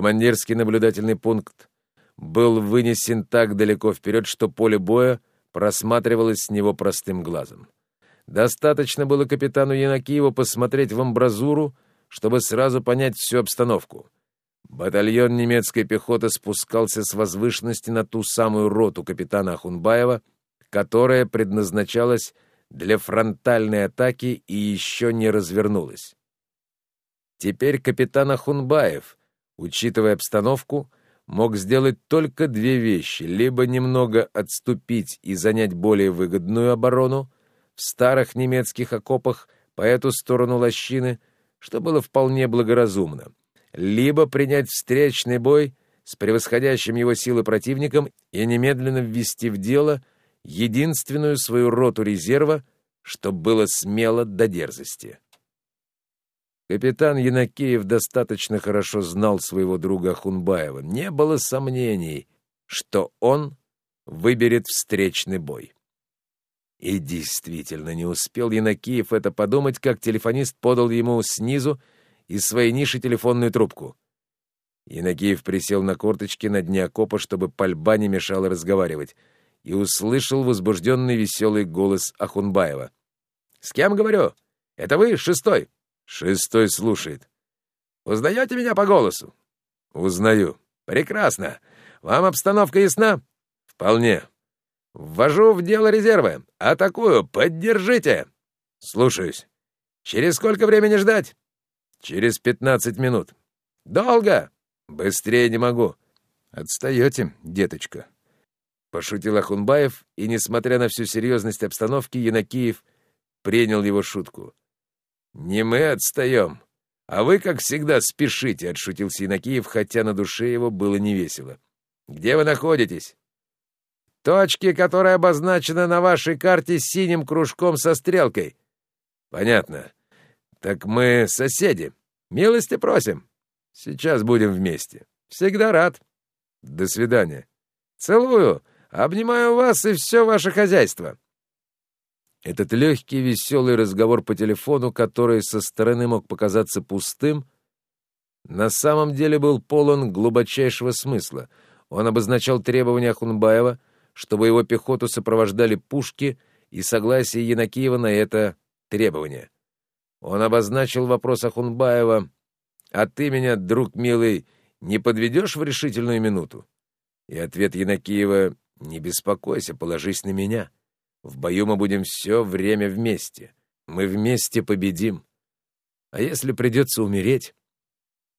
Командирский наблюдательный пункт был вынесен так далеко вперед, что поле боя просматривалось с него простым глазом. Достаточно было капитану Янакиеву посмотреть в амбразуру, чтобы сразу понять всю обстановку. Батальон немецкой пехоты спускался с возвышенности на ту самую роту капитана Ахунбаева, которая предназначалась для фронтальной атаки и еще не развернулась. Теперь капитан Ахунбаев, учитывая обстановку, мог сделать только две вещи — либо немного отступить и занять более выгодную оборону в старых немецких окопах по эту сторону лощины, что было вполне благоразумно, либо принять встречный бой с превосходящим его силы противником и немедленно ввести в дело единственную свою роту резерва, что было смело до дерзости. Капитан Янакеев достаточно хорошо знал своего друга Хунбаева. Не было сомнений, что он выберет встречный бой. И действительно, не успел Янакиев это подумать, как телефонист подал ему снизу из своей ниши телефонную трубку. Янакиев присел на корточки на дне окопа, чтобы пальба не мешала разговаривать, и услышал возбужденный веселый голос Ахунбаева. «С кем говорю? Это вы, шестой?» Шестой слушает. «Узнаете меня по голосу?» «Узнаю». «Прекрасно. Вам обстановка ясна?» «Вполне». «Ввожу в дело резервы. Атакую. Поддержите!» «Слушаюсь». «Через сколько времени ждать?» «Через пятнадцать минут». «Долго?» «Быстрее не могу». «Отстаете, деточка». Пошутил Ахунбаев, и, несмотря на всю серьезность обстановки, Янакиев принял его шутку. «Не мы отстаем, а вы, как всегда, спешите», — отшутился Иннокиев, хотя на душе его было невесело. «Где вы находитесь?» «Точки, которая обозначена на вашей карте синим кружком со стрелкой». «Понятно. Так мы соседи. Милости просим. Сейчас будем вместе. Всегда рад. До свидания. Целую, обнимаю вас и все ваше хозяйство». Этот легкий, веселый разговор по телефону, который со стороны мог показаться пустым, на самом деле был полон глубочайшего смысла. Он обозначал требования Хунбаева, чтобы его пехоту сопровождали пушки и согласие Янакиева на это требование. Он обозначил вопрос Ахунбаева «А ты меня, друг милый, не подведешь в решительную минуту?» И ответ Янакиева «Не беспокойся, положись на меня». В бою мы будем все время вместе. Мы вместе победим. А если придется умереть,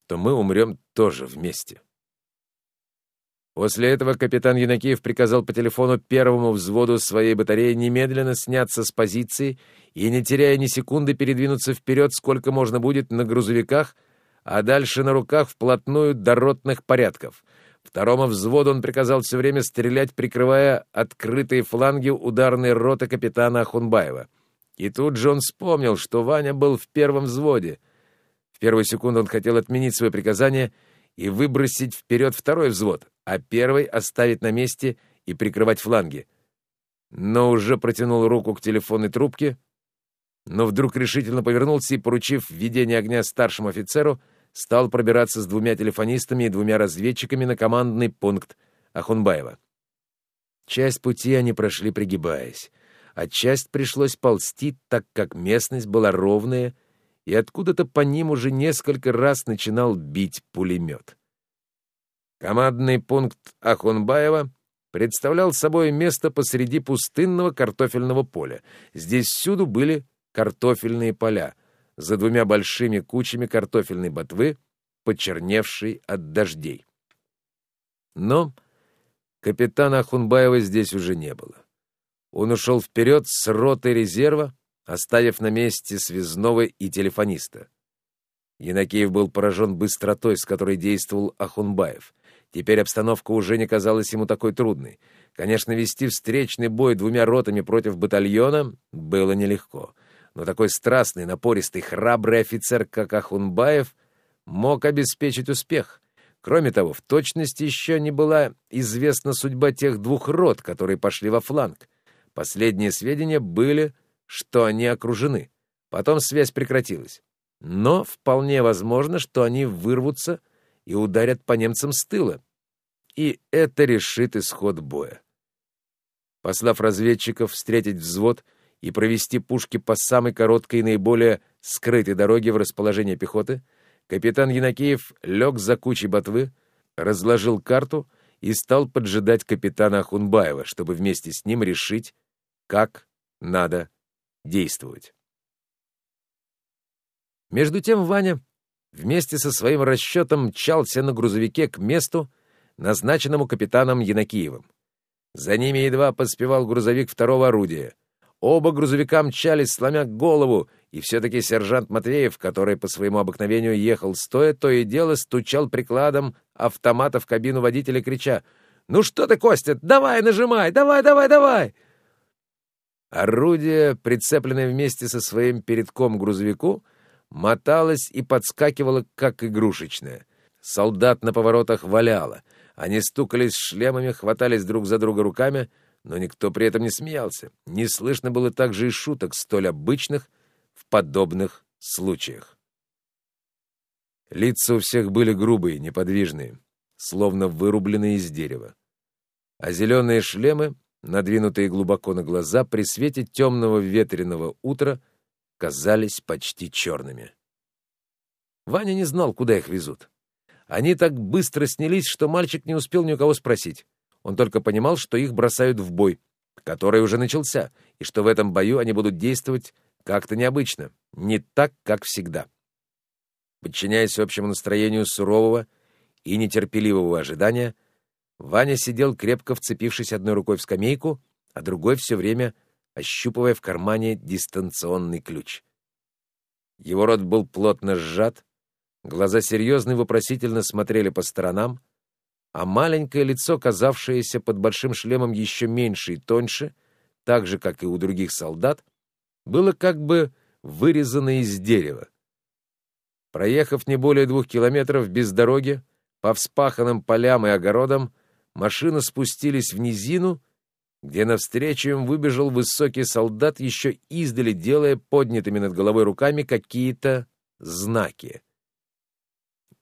то мы умрем тоже вместе. После этого капитан Янакиев приказал по телефону первому взводу своей батареи немедленно сняться с позиции и, не теряя ни секунды, передвинуться вперед, сколько можно будет на грузовиках, а дальше на руках вплотную до ротных порядков — Второму взводу он приказал все время стрелять, прикрывая открытые фланги ударной роты капитана Ахунбаева. И тут же он вспомнил, что Ваня был в первом взводе. В первую секунду он хотел отменить свое приказание и выбросить вперед второй взвод, а первый оставить на месте и прикрывать фланги. Но уже протянул руку к телефонной трубке, но вдруг решительно повернулся и, поручив ведение огня старшему офицеру, стал пробираться с двумя телефонистами и двумя разведчиками на командный пункт Ахунбаева. Часть пути они прошли пригибаясь, а часть пришлось ползти, так как местность была ровная, и откуда-то по ним уже несколько раз начинал бить пулемет. Командный пункт Ахунбаева представлял собой место посреди пустынного картофельного поля. Здесь всюду были картофельные поля — за двумя большими кучами картофельной ботвы, почерневшей от дождей. Но капитана Ахунбаева здесь уже не было. Он ушел вперед с ротой резерва, оставив на месте связного и телефониста. Янакиев был поражен быстротой, с которой действовал Ахунбаев. Теперь обстановка уже не казалась ему такой трудной. Конечно, вести встречный бой двумя ротами против батальона было нелегко но такой страстный, напористый, храбрый офицер, как Ахунбаев, мог обеспечить успех. Кроме того, в точности еще не была известна судьба тех двух рот, которые пошли во фланг. Последние сведения были, что они окружены. Потом связь прекратилась. Но вполне возможно, что они вырвутся и ударят по немцам с тыла. И это решит исход боя. Послав разведчиков встретить взвод и провести пушки по самой короткой и наиболее скрытой дороге в расположение пехоты, капитан Янакеев лег за кучей ботвы, разложил карту и стал поджидать капитана Ахунбаева, чтобы вместе с ним решить, как надо действовать. Между тем Ваня вместе со своим расчетом мчался на грузовике к месту, назначенному капитаном Янакиевым. За ними едва поспевал грузовик второго орудия. Оба грузовика мчались, сломя голову, и все-таки сержант Матвеев, который по своему обыкновению ехал стоя, то и дело стучал прикладом автомата в кабину водителя, крича «Ну что ты, Костя, давай, нажимай, давай, давай, давай!» Орудие, прицепленное вместе со своим передком грузовику, моталось и подскакивало, как игрушечное. Солдат на поворотах валяло. Они стукались шлемами, хватались друг за друга руками, но никто при этом не смеялся. Не слышно было также и шуток, столь обычных в подобных случаях. Лица у всех были грубые, неподвижные, словно вырубленные из дерева. А зеленые шлемы, надвинутые глубоко на глаза, при свете темного ветреного утра, казались почти черными. Ваня не знал, куда их везут. Они так быстро снялись, что мальчик не успел ни у кого спросить. Он только понимал, что их бросают в бой, который уже начался, и что в этом бою они будут действовать как-то необычно, не так, как всегда. Подчиняясь общему настроению сурового и нетерпеливого ожидания, Ваня сидел, крепко вцепившись одной рукой в скамейку, а другой все время ощупывая в кармане дистанционный ключ. Его рот был плотно сжат, Глаза серьезно и вопросительно смотрели по сторонам, а маленькое лицо, казавшееся под большим шлемом еще меньше и тоньше, так же, как и у других солдат, было как бы вырезано из дерева. Проехав не более двух километров без дороги, по вспаханным полям и огородам, машины спустились в низину, где навстречу им выбежал высокий солдат, еще издали делая поднятыми над головой руками какие-то знаки.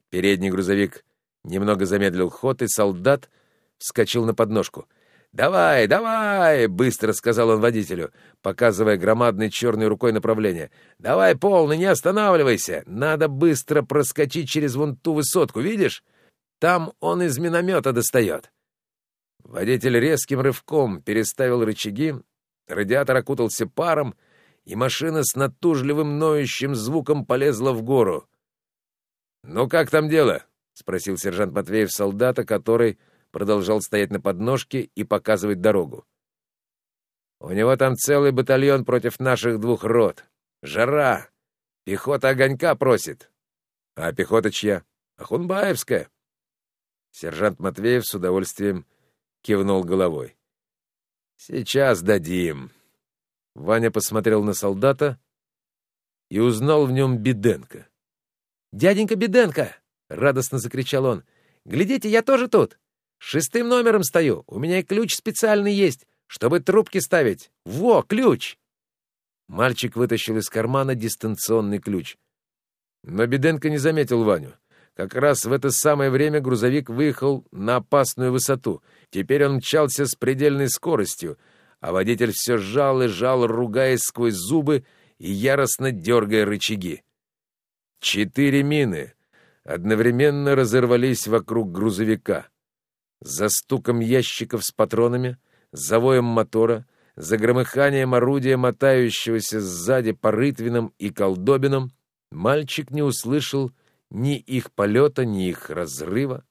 Передний грузовик немного замедлил ход, и солдат вскочил на подножку. «Давай, давай!» — быстро сказал он водителю, показывая громадной черной рукой направление. «Давай полный, не останавливайся! Надо быстро проскочить через вон ту высотку, видишь? Там он из миномета достает». Водитель резким рывком переставил рычаги, радиатор окутался паром, и машина с натужливым ноющим звуком полезла в гору. «Ну как там дело?» — спросил сержант Матвеев солдата, который продолжал стоять на подножке и показывать дорогу. «У него там целый батальон против наших двух рот. Жара! Пехота огонька просит. А пехота чья? Ахунбаевская». Сержант Матвеев с удовольствием кивнул головой. «Сейчас дадим». Ваня посмотрел на солдата и узнал в нем Беденко. «Дяденька Беденко!» — радостно закричал он. «Глядите, я тоже тут! Шестым номером стою, у меня и ключ специальный есть, чтобы трубки ставить. Во, ключ!» Мальчик вытащил из кармана дистанционный ключ. Но Беденко не заметил Ваню. Как раз в это самое время грузовик выехал на опасную высоту. Теперь он мчался с предельной скоростью, а водитель все жал и жал, ругаясь сквозь зубы и яростно дергая рычаги. Четыре мины одновременно разорвались вокруг грузовика. За стуком ящиков с патронами, за воем мотора, за громыханием орудия, мотающегося сзади по рытвинам и колдобинам, мальчик не услышал ни их полета, ни их разрыва.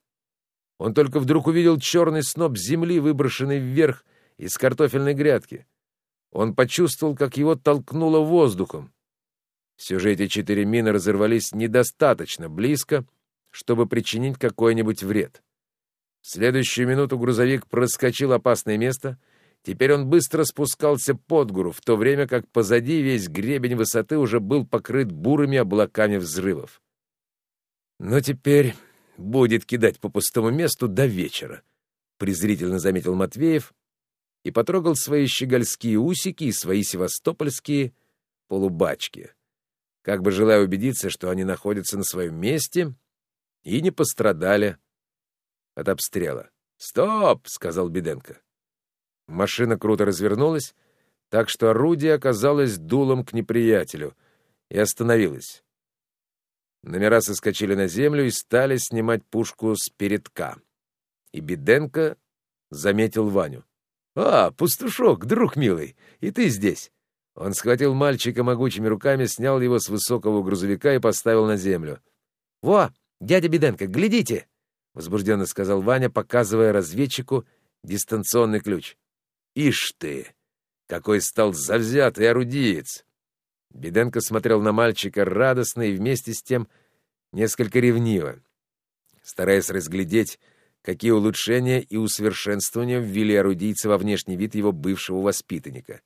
Он только вдруг увидел черный сноп земли, выброшенный вверх из картофельной грядки. Он почувствовал, как его толкнуло воздухом. Все же эти четыре мины разорвались недостаточно близко, чтобы причинить какой-нибудь вред. В следующую минуту грузовик проскочил опасное место. Теперь он быстро спускался под гору, в то время как позади весь гребень высоты уже был покрыт бурыми облаками взрывов. «Но теперь будет кидать по пустому месту до вечера», — презрительно заметил Матвеев и потрогал свои щегольские усики и свои севастопольские полубачки как бы желая убедиться, что они находятся на своем месте и не пострадали от обстрела. «Стоп!» — сказал Беденко. Машина круто развернулась, так что орудие оказалось дулом к неприятелю и остановилось. Номера соскочили на землю и стали снимать пушку с передка. И Беденко заметил Ваню. «А, пастушок, друг милый, и ты здесь!» Он схватил мальчика могучими руками, снял его с высокого грузовика и поставил на землю. «Во, дядя Беденко, глядите!» — возбужденно сказал Ваня, показывая разведчику дистанционный ключ. «Ишь ты! Какой стал завзятый орудиец!» Беденко смотрел на мальчика радостно и вместе с тем несколько ревниво, стараясь разглядеть, какие улучшения и усовершенствования ввели орудийцы во внешний вид его бывшего воспитанника.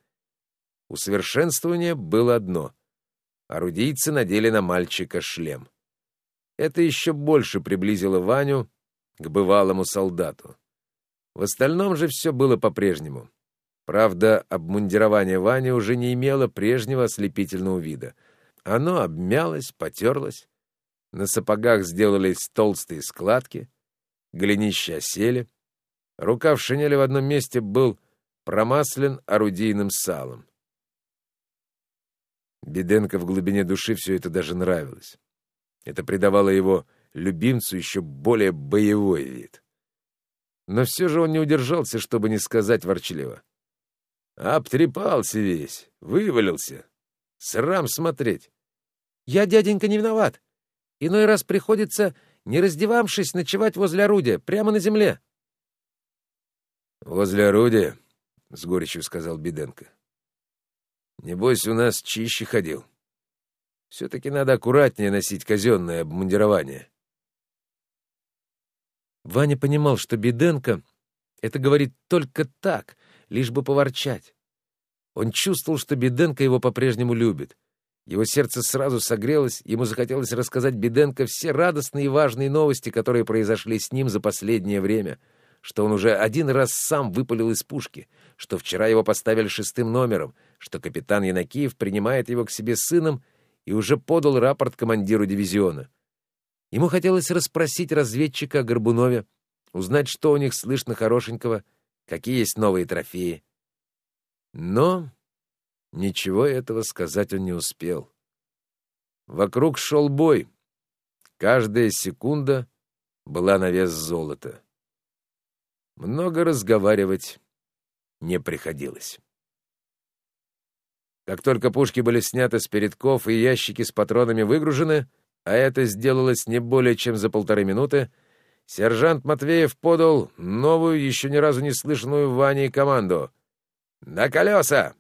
Усовершенствование было одно — орудийцы надели на мальчика шлем. Это еще больше приблизило Ваню к бывалому солдату. В остальном же все было по-прежнему. Правда, обмундирование Вани уже не имело прежнего ослепительного вида. Оно обмялось, потерлось, на сапогах сделались толстые складки, голенища осели, рука в шинели в одном месте был промаслен орудийным салом. Беденко в глубине души все это даже нравилось. Это придавало его любимцу еще более боевой вид. Но все же он не удержался, чтобы не сказать ворчливо. Обтрепался весь, вывалился. Срам смотреть. Я, дяденька, не виноват. Иной раз приходится, не раздевавшись, ночевать возле орудия, прямо на земле. «Возле орудия?» — с горечью сказал Беденко. «Небось, у нас чище ходил. Все-таки надо аккуратнее носить казенное обмундирование». Ваня понимал, что Беденко это говорит только так, лишь бы поворчать. Он чувствовал, что Беденко его по-прежнему любит. Его сердце сразу согрелось, ему захотелось рассказать Беденко все радостные и важные новости, которые произошли с ним за последнее время, что он уже один раз сам выпалил из пушки, что вчера его поставили шестым номером, что капитан Янакиев принимает его к себе сыном и уже подал рапорт командиру дивизиона. Ему хотелось расспросить разведчика о Горбунове, узнать, что у них слышно хорошенького, какие есть новые трофеи. Но ничего этого сказать он не успел. Вокруг шел бой. Каждая секунда была на вес золота. Много разговаривать не приходилось. Как только пушки были сняты с передков и ящики с патронами выгружены, а это сделалось не более чем за полторы минуты, сержант Матвеев подал новую, еще ни разу не слышанную Ване команду. «На колеса!